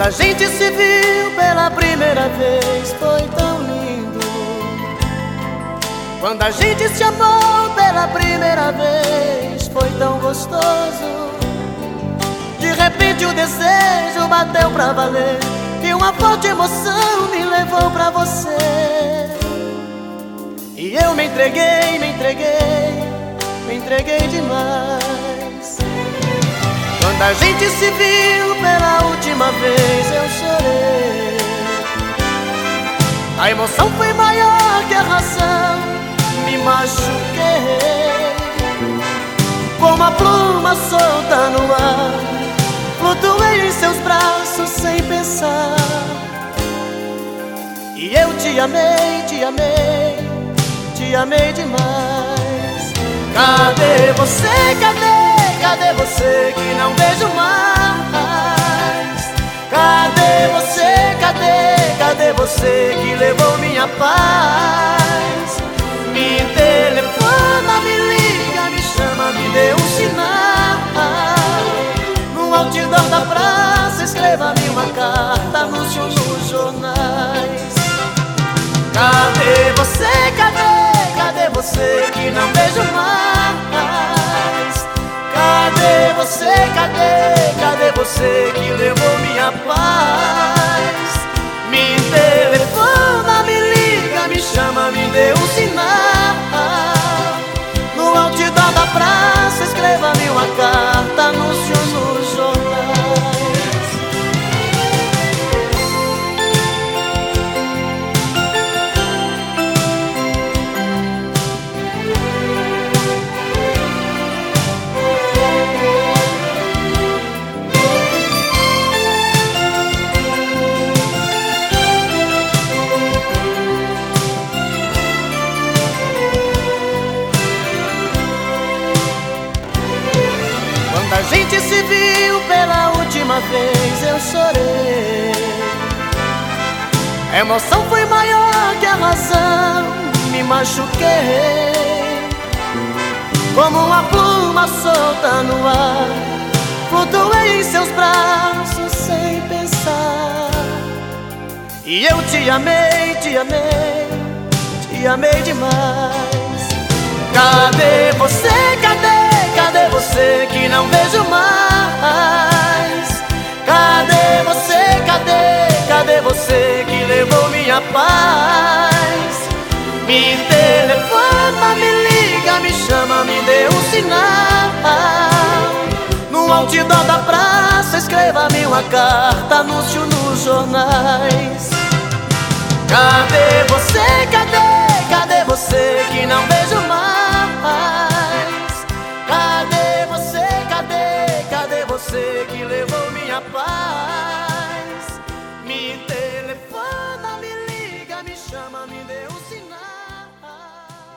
a gente se viu pela primeira vez foi tão lindo. Quando a gente se amou pela primeira vez foi tão gostoso. De repente o desejo bateu pra valer e uma forte emoção me levou pra você. E eu me entreguei, me entreguei, me entreguei demais. Quando a gente se viu pela última vez, eu chorei. A emoção foi maior que a razão, me machuquei. Como a pluma solta no ar, flutuei em seus braços sem pensar. E eu te amei, te amei, te amei demais. Cadê você? Cadê? Cadê você que não vejo mais? Cadê você? Cadê? Cadê você que levou minha paz? Me telefona, me liga, me chama, me dê um sinal. No outdoor da praça, escreva-me uma carta, anúncio nos jornais. Cadê você? Você? A gente se viu pela última vez, eu chorei. A emoção foi maior que a razão, me machuquei. Como uma pluma solta no ar, flutuei em seus braços sem pensar. E eu te amei, te amei, te amei demais. Cadê você? Cadê? Paz? Me telefona, me liga, me chama, me dê um sinal. No outdoor da praça, escreva-me uma carta, anúncio nos jornais. Cadê você? Cadê? Cadê você que não vejo mais?